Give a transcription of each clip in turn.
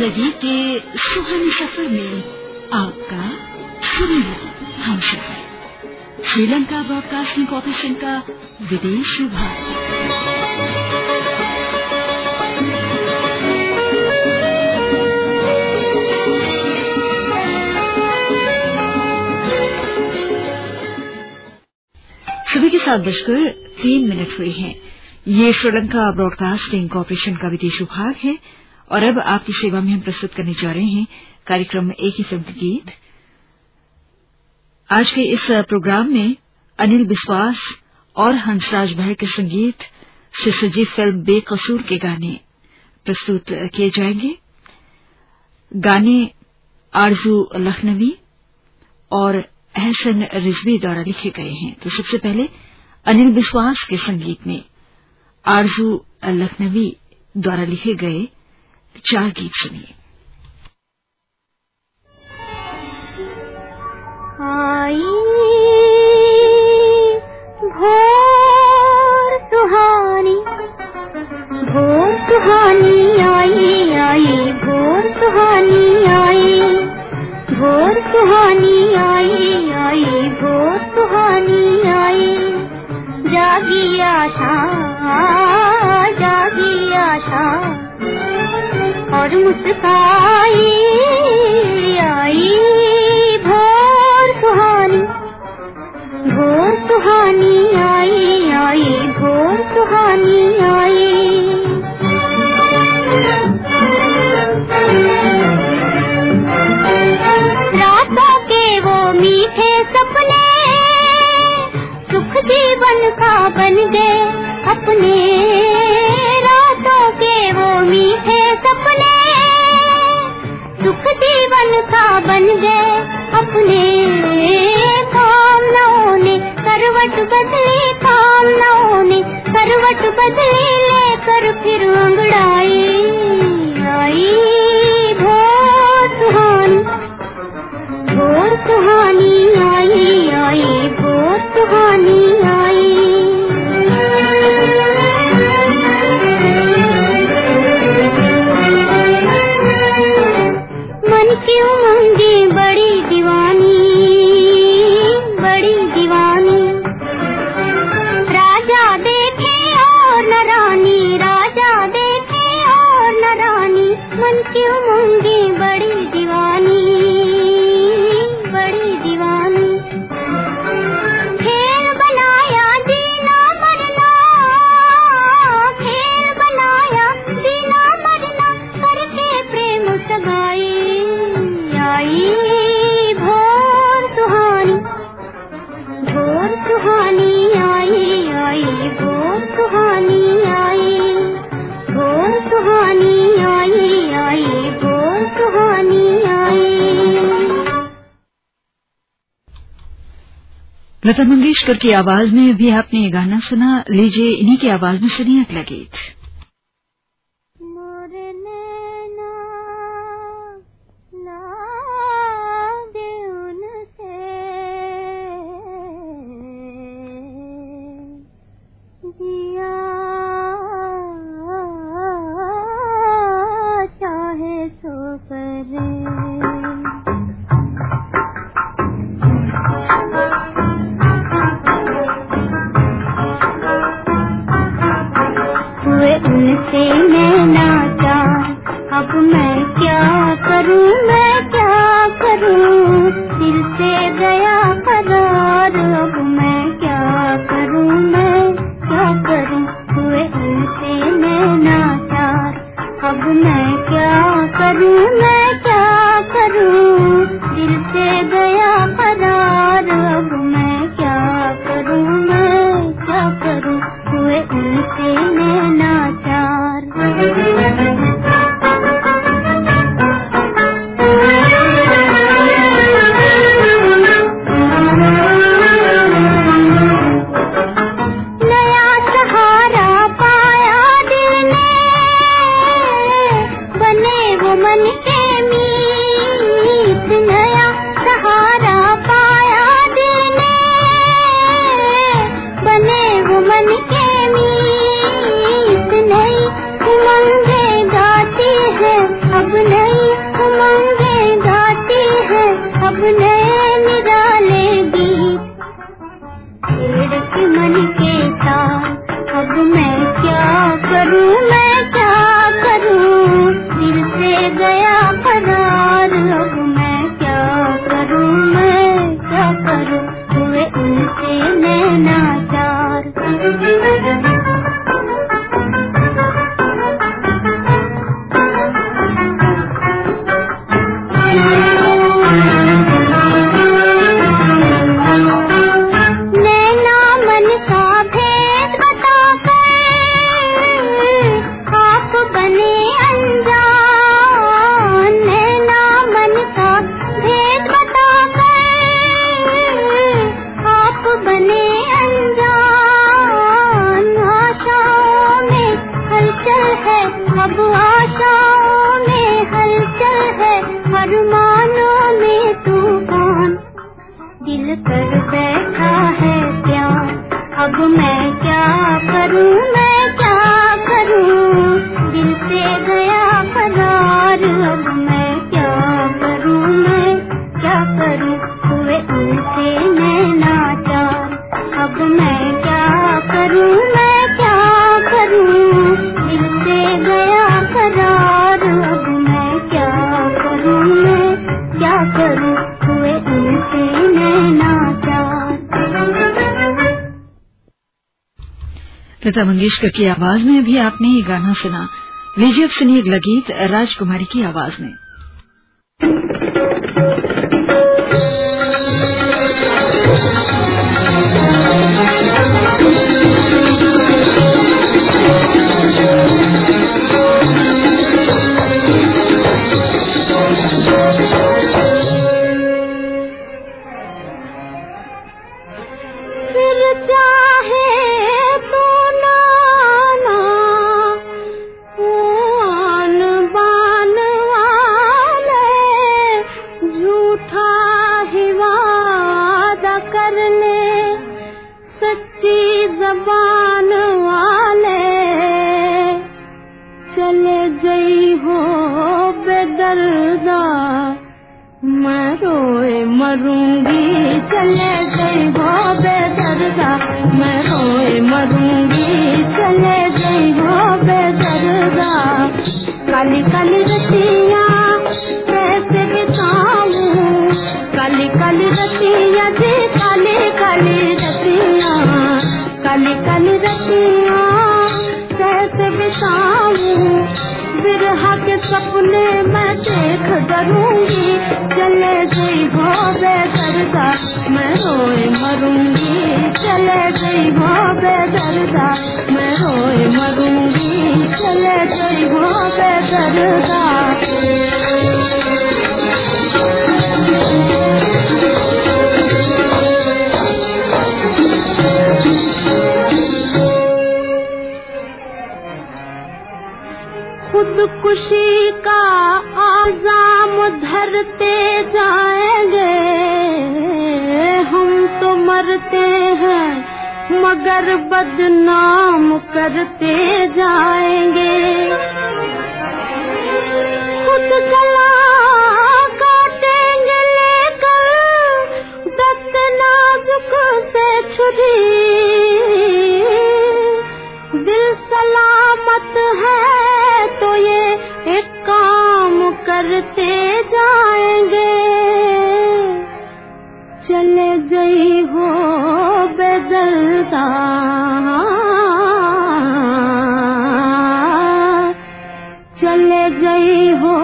ज़िंदगी के सुहाने सफ़र में आपका हम सफ़र श्रीलंका ब्रॉडकास्टिंग कॉरपोरेशन का विदेश विभाग। सुबह के सात बजकर तीन मिनट हुए हैं। ये श्रीलंका ब्रॉडकास्टिंग कॉरपोरेशन का विदेश विभाग है। और अब आपकी सेवा में हम प्रस्तुत करने जा रहे हैं कार्यक्रम एक ही फ़िल्म गीत आज के इस प्रोग्राम में अनिल बिस्वास और हंसराज भाई के संगीत से सजी फ़िल्म बेकसूर के गाने प्रस्तुत किए जाएँगे। गाने आरज़ू लखनवी और अहसन रिजवी द्वारा लिखे गए हैं। तो सबसे पहले अनिल बिस्वास के संगीत में आरज़ू लखनवी द्वारा लिखे गए चार गीत सुनिए आई भोर सुहानी भोर सुहानी आई आई भोर सुहानी आई भोर सुहानी आई आई भोर सुहानी आई जागी आशा जागी आशा और मुस्काई आई भोर सुहानी भोर सुहानी आई आई भोर सुहानी आई। रातों के वो मीठे सपने सुख जीवन का बन गए अपने जीवन का बन गए। अपने कामनाओं ने, करवट बदली कामनाओं ने, करवट बदली लेकर फिर अंगड़ाई आई भोर सुहानी। भोर सुहानी, आई आई भोर सुहानी आई लता मंगेशकर की आवाज़ में भी आपने ये गाना सुना। लीजिए, इन्हीं की आवाज़ में सुनिए अगला गीत। लता मंगेशकर की आवाज़ में अभी आपने ये गाना सुना। विजय अब सुनिए अगला गीत राजकुमारी की आवाज़ में। काली काली रतिया कैसे बिताऊं। काली काली रतिया, जी काली काली रतिया। काली काली रतिया कैसे बिताऊं। बिरहा के सपने मैं देख डरूँगी। चले गई हो बेदर्दा, मैं रोए मरूँगी। चले गई हो बेदर्दा, मैं रोए मरूँगी। चले गई हो बेदर्दा। मगर बदनाम करते जाएँगे। खुद गला काटेंगे लेकर दस्त नाजुक से छुरी। दिल सलामत है तो ये एक काम करते जाएँगे। चले गई हो बेदर्दा चले गई हो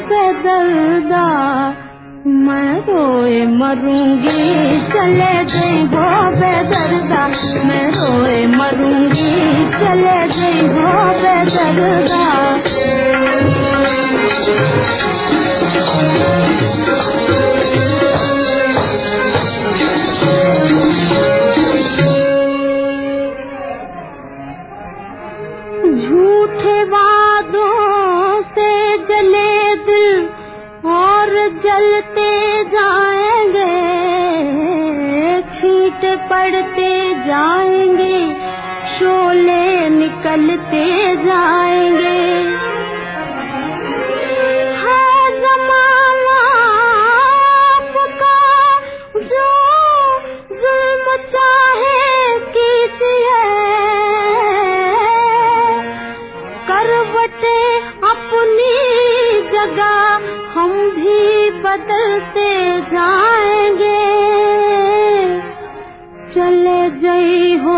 बेदर्दा, मैं रोए मरूँगी। चले गई हो बेदर्दा, मैं रोए मरूँगी। चले गई हो बेदर्दा। जाएँगे शोले निकलते जाएँगे। आपका जो कीजिए अपनी जगह हम भी बदलते जाएँगे। चले गई हो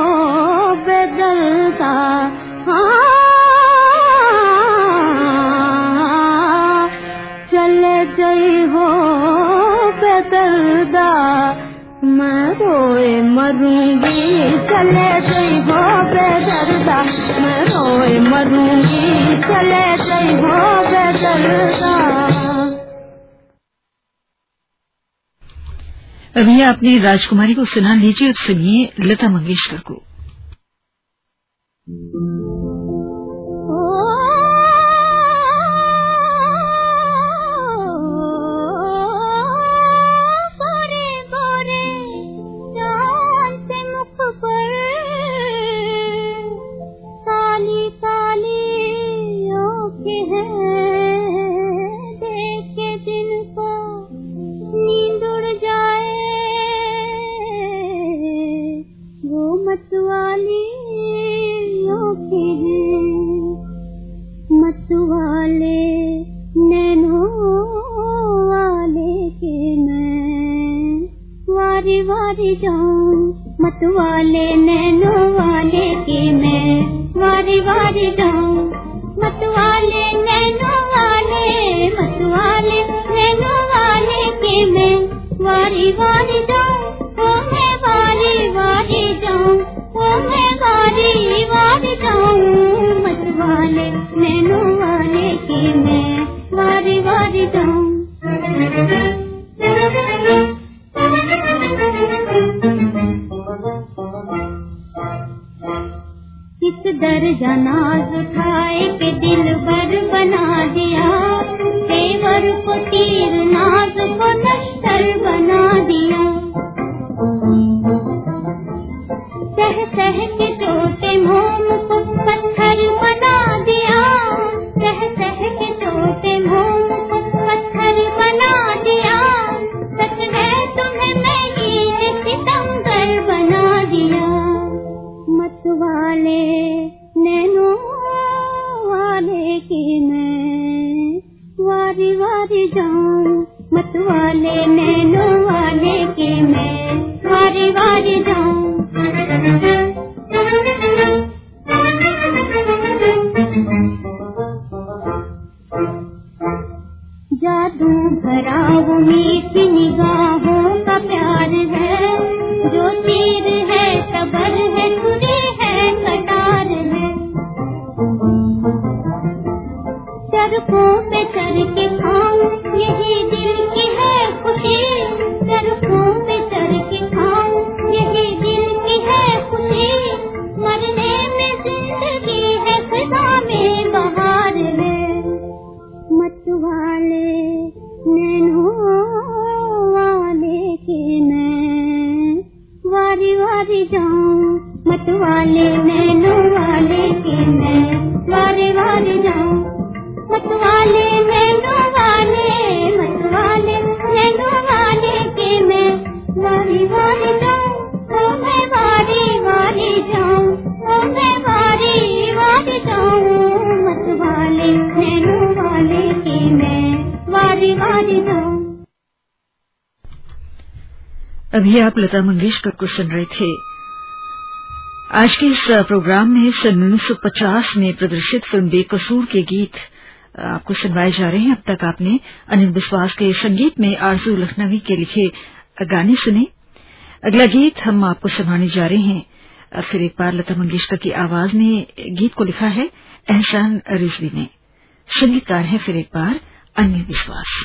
बेदर्दा हाँ, चले गई हो बेदर्दा मैं रोए मरूँगी। चले गई हो बेदर्दा मैं रोए मरूँगी। चले गई हो बेदर्दा अभी आपने राजकुमारी को सुना लीजिए और सुनिए लता मंगेशकर को। वारी जाऊँ मतवाले नैनो वाले के मैं वारी वारी जाऊँ। मतवाले नैनो वाले मतवाले नैनो वाले के मैं वारी वारी जाऊँ। ओ मैं वारी वारी जाऊँ, ओ मैं वारी वारी जाऊँ। मतवाले नैनो वाले के मैं वारी वारी जाऊँ। किस दर्जा नाज उठाए के दिल भर बना दिया। तेवर को तीर नाज को नश्तर बना दिया। सह सह के अभी आप लता मंगेशकर को सुन रहे थे। आज के इस प्रोग्राम में सन 1950 में प्रदर्शित फ़िल्म बेकसूर के गीत आपको सुनवाए जा रहे हैं। अब तक आपने अनिल विश्वास के संगीत में आरज़ू लखनवी के लिखे गाने सुने। अगला गीत हम आपको सुनाने जा रहे हैं। फिर एक बार लता मंगेशकर की आवाज़ में गीत को लिखा है, एहसान रिजवी ने। संगीतकार है फिर एक बार अनिल विश्वास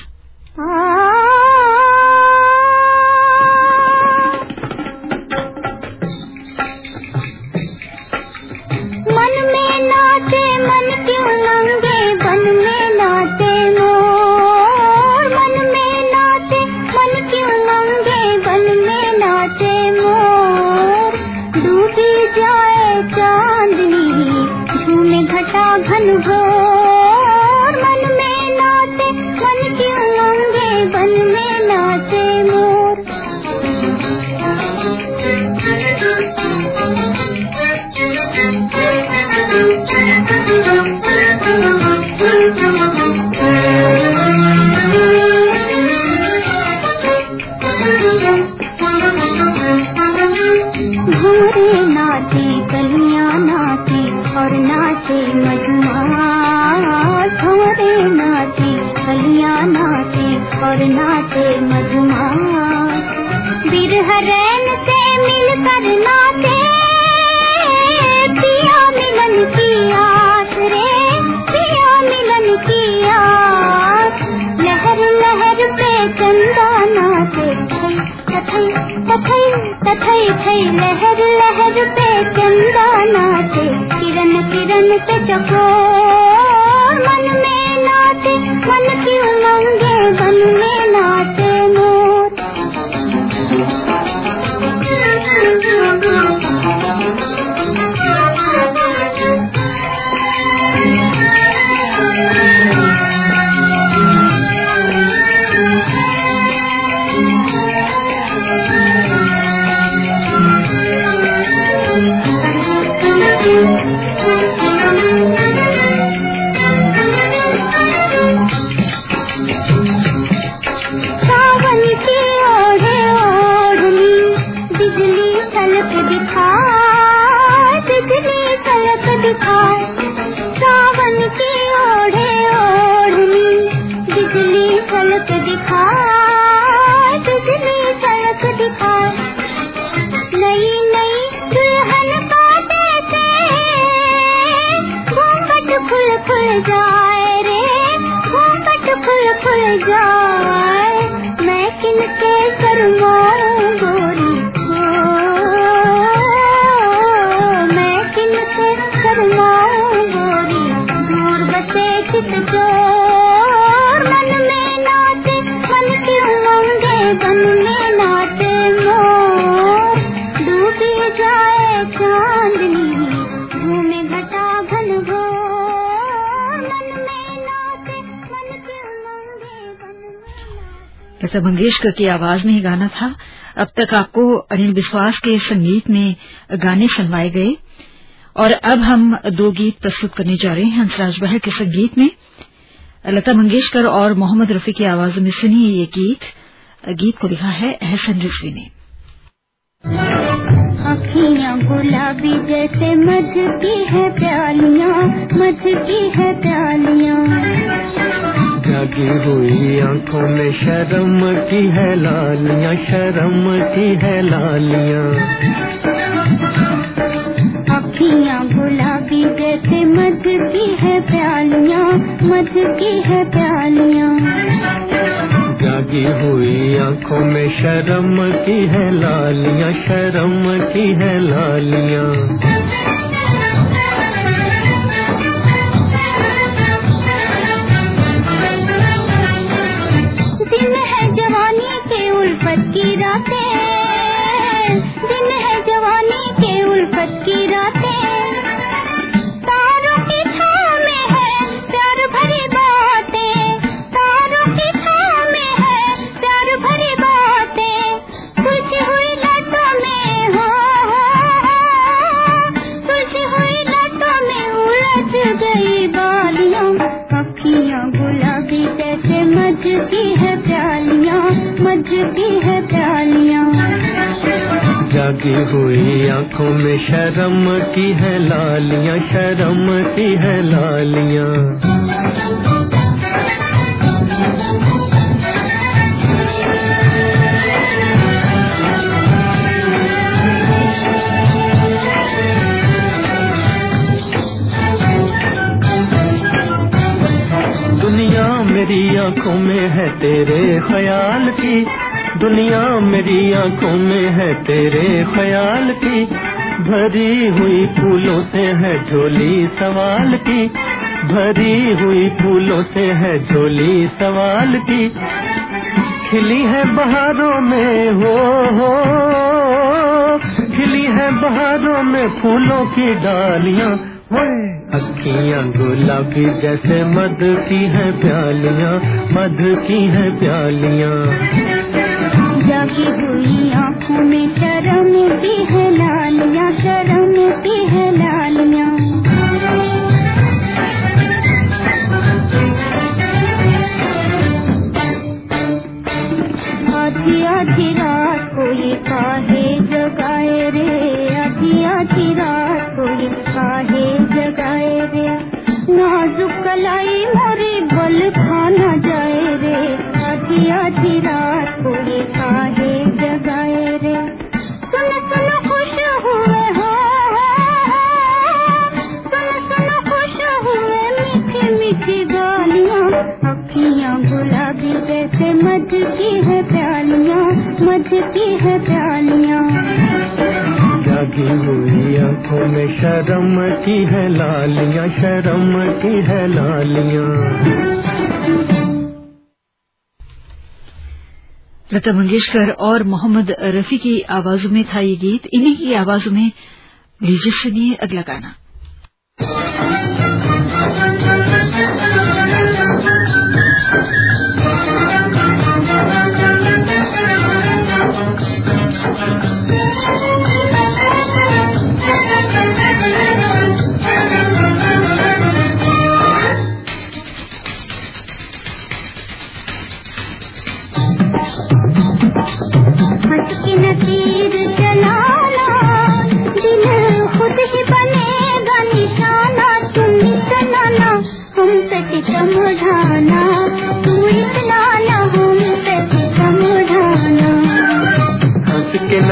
दूरी तथई थई लहर लहर पे चंदा नाचे किरण किरण पे चको मन में नाचे मन क्यों नंगे मन में लता मंगेशकर की आवाज़ में ही गाना था। अब तक आपको अनिल विश्वास के संगीत में गाने सुनवाए गए। और अब हम दो गीत प्रस्तुत करने जा रहे हैं हंसराज बहर के संगीत में। लता मंगेशकर और मोहम्मद रफी की आवाज़ में सुनिए ये गीत। गीत को लिखा है एहसन रिजवी ने। अखियाँ गुलाबी जैसे मध की है प्यालियाँ मध की है प्यालियाँ। जागी हुई आँखों में शर्म की है लालियाँ शर्म की है लालियाँ। अखियाँ गुलाबी जैसे मध की है प्यालियाँ मध की है प्यालियाँ। जागी हुई आँखों में शर्म की है लालियाँ, शर्म की है लालियाँ। दिन है जवानी के की रातें। दिन है जवानी के उल्फत की जागी हुई आँखों में शर्म की है लालियाँ, शर्म की है लालियाँ। दुनिया मेरी आँखों में है तेरे ख्याल की। दुनिया मेरी आँखों में है तेरे ख्याल की। भरी हुई फूलों से है झोली सवाल की। भरी हुई फूलों से है झोली सवाल की। खिली है बहारों में, हो हो। खिली है बहारों में फूलों की डालियाँ। अखियाँ गुलाबी जैसे मध की है प्यालियाँ मध की है प्यालियाँ। जागी हुई आँखों में शर्म भी है लालियाँ शर्म भी है की है लालियाँ लता मंगेशकर और मोहम्मद रफी की आवाजों में था ये गीत। इन्हीं की आवाजों में लीजिए सुनिए अगला गाना।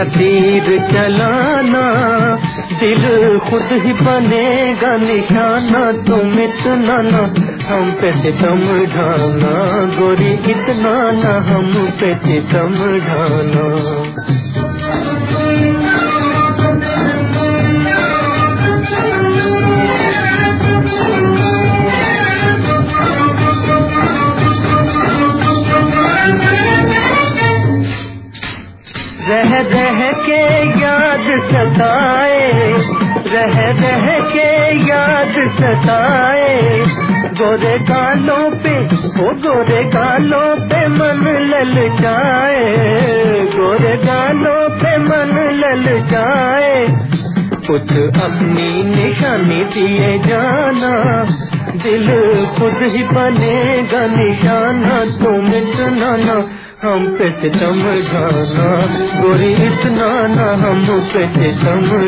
के चलाना, दिल खुद ही बनेगा निशाना तुम इतना ना, हम पे सितम गोरी इतना ना, हम पे सितम ढाना। गोरे गालों पे ओ गोरे गालों पे मन लल जाए। गोरे गालों पे मन लल जाए। कुछ अपनी निशानी दिए जाना, दिल खुद ही बनेगा निशाना। तुम इतना ना, हम पे सितम ढाना गोरी इतना ना, हम पे सितम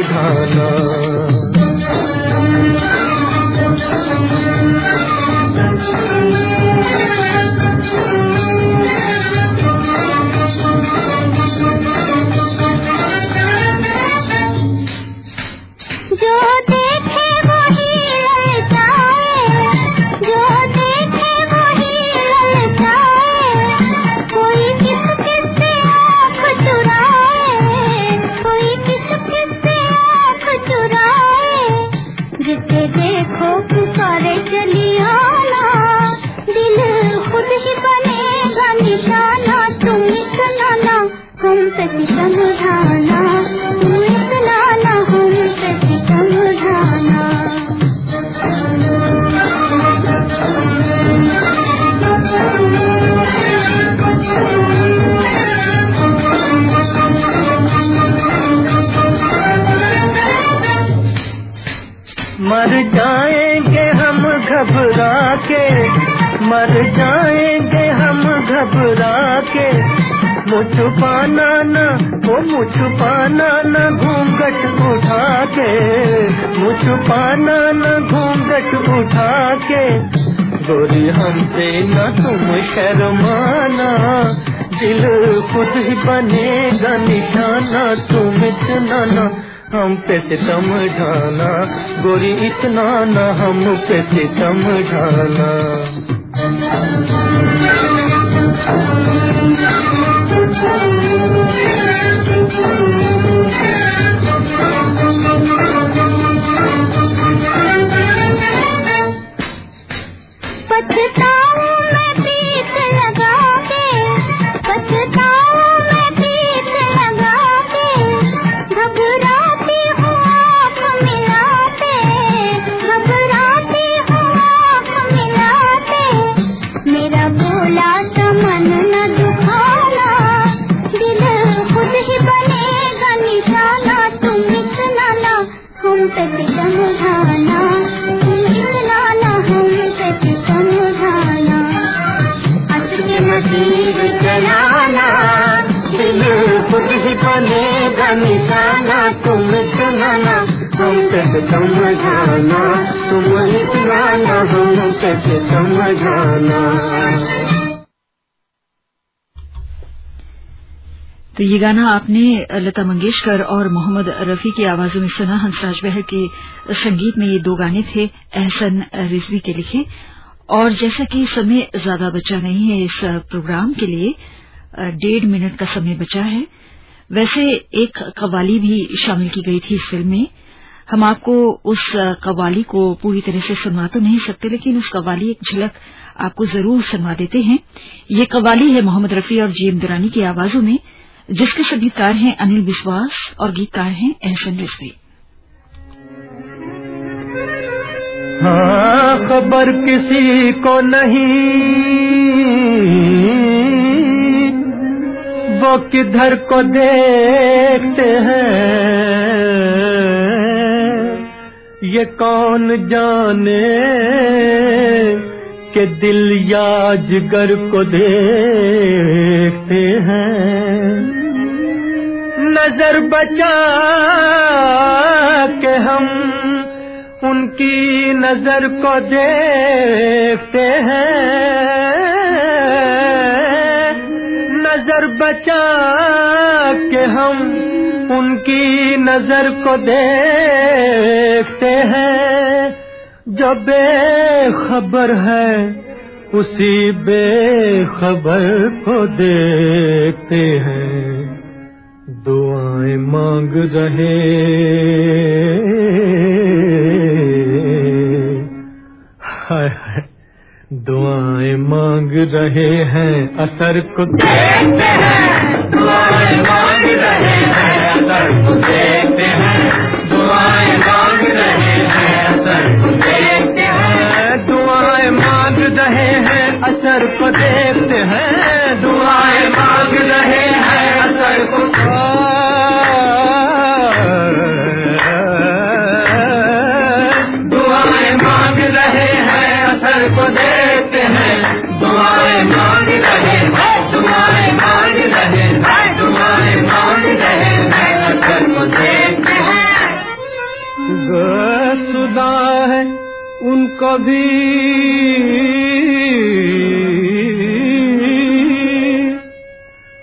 घबरा के मुझ पाना ना वो मुझ पाना न घूंघट उठा के मुझ पाना न घूंघट उठा के गोरी हमसे न तुम शर्माना, दिल खुद ही बनेगा निशाना। तुम इतना न हम पे सितम ढाना गोरी इतना न हम पे सितम ढाना Thank you. तो ये गाना आपने लता मंगेशकर और मोहम्मद रफी की आवाजों में सुना। हंसराज बहर के संगीत में ये दो गाने थे, एहसन रिजवी के लिखे। और जैसा कि समय ज़्यादा बचा नहीं है इस प्रोग्राम के लिए डेढ़ मिनट का समय बचा है। वैसे एक कवाली भी शामिल की गई थी इस फ़िल्म में। हम आपको उस कवाली को पूरी तरह से सुनवा तो नहीं सकते, लेकिन उस कवाली एक झलक आपको ज़रूर सुनवा देते हैं। ये कवाली है मोहम्मद रफी और जीएम दुरानी की आवाजों में। जिसके संगीतकार हैं अनिल विश्वास और गीतकार हैं एहसन रिजवी हाँ खबर किसी को नहीं। वो किधर को देखते हैं? ये कौन जाने के दिल या जिगर को देखते हैं? नज़र बचा के हम उनकी नज़र को देखते हैं। नज़र बचा के हम उनकी नज़र को देखते हैं। जो बेखबर है उसी बेखबर को देखते हैं। दुआएँ मांग रहे। हाय हाय, दुआएँ मांग रहे हैं असर को देखते हैं। दुआएँ मांग रहे हैं असर को देखते हैं। दुआएँ मांग रहे हैं असर को देखते हैं। दुआएँ मांग रहे हैं असर को देखते हैं। दुआएँ मांग रहे हैं असर को सुदा है उनको भी।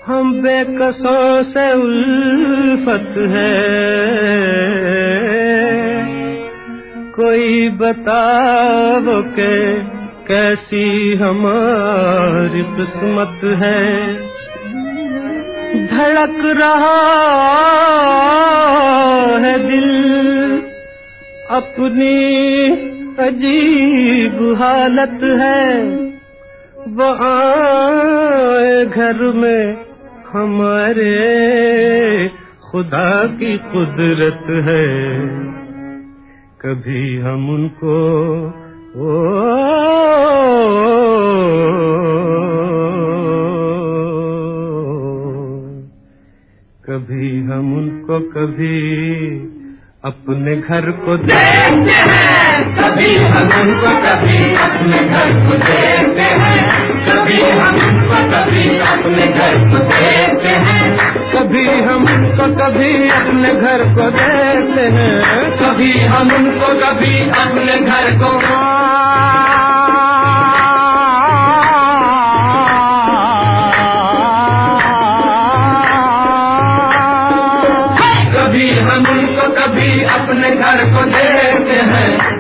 हम बेकसों से उल्फत है। कोई बताओ के कैसी हमारी किस्मत है। धड़क रहा है दिल अपनी अजीब हालत है। वहाँ घर में हमारे खुदा की कुदरत है। कभी हम उनको ओ, कभी हम उनको कभी अपने घर को देखते हैं कभी हम उनको कभी अपने घर को देखते हैं। कभी हम उनको कभी अपने घर को देखते हैं। कभी हम उनको कभी अपने घर को देखते हैं। कभी हम उनको कभी अपने घर को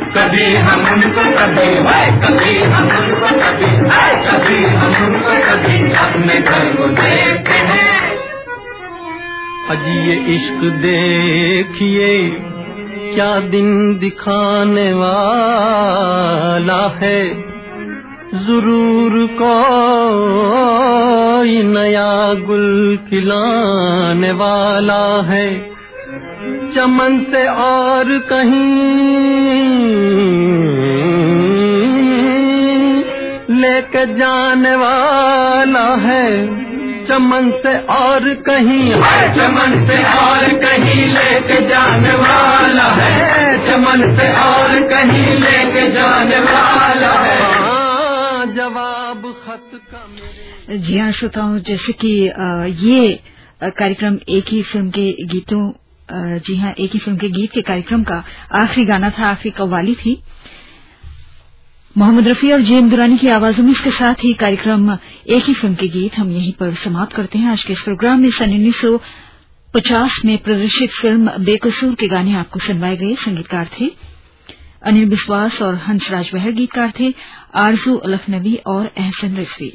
कभी हम उनको कभी है कभी हम उनको कभी है कभी हम उनको कभी अपने घर को देखते हैं। अजी ये इश्क देखिए, क्या दिन दिखाने वाला है? ज़रूर कोई नया गुल खिलाने वाला है। चमन से और कहीं लेके जाने वाला है। चमन से और कहीं। चमन से और कहीं लेके जाने वाला है। चमन से और कहीं लेके जाने वाला है। हाँ, जवाब खत का मेरे। जी हाँ श्रोताओं जैसे कि ये कार्यक्रम एक ही फ़िल्म के गीतों जी हाँ एक ही फ़िल्म के गीत के कार्यक्रम का आखिरी गाना था, आखिरी कव्वाली थी। मोहम्मद रफी और जेएम दुरानी की आवाजों में इसके साथ ही कार्यक्रम, एक ही फ़िल्म के गीत हम यहीं पर समाप्त करते हैं। आज के इस प्रोग्राम में सन उन्नीस पचास में प्रदर्शित फ़िल्म बेकसूर के गाने आपको सुनवाए गए संगीतकार थे अनिल बिस्वास और हंसराज बहर गीतकार थे, आरज़ू अलफनवी और एहसन रिजवी।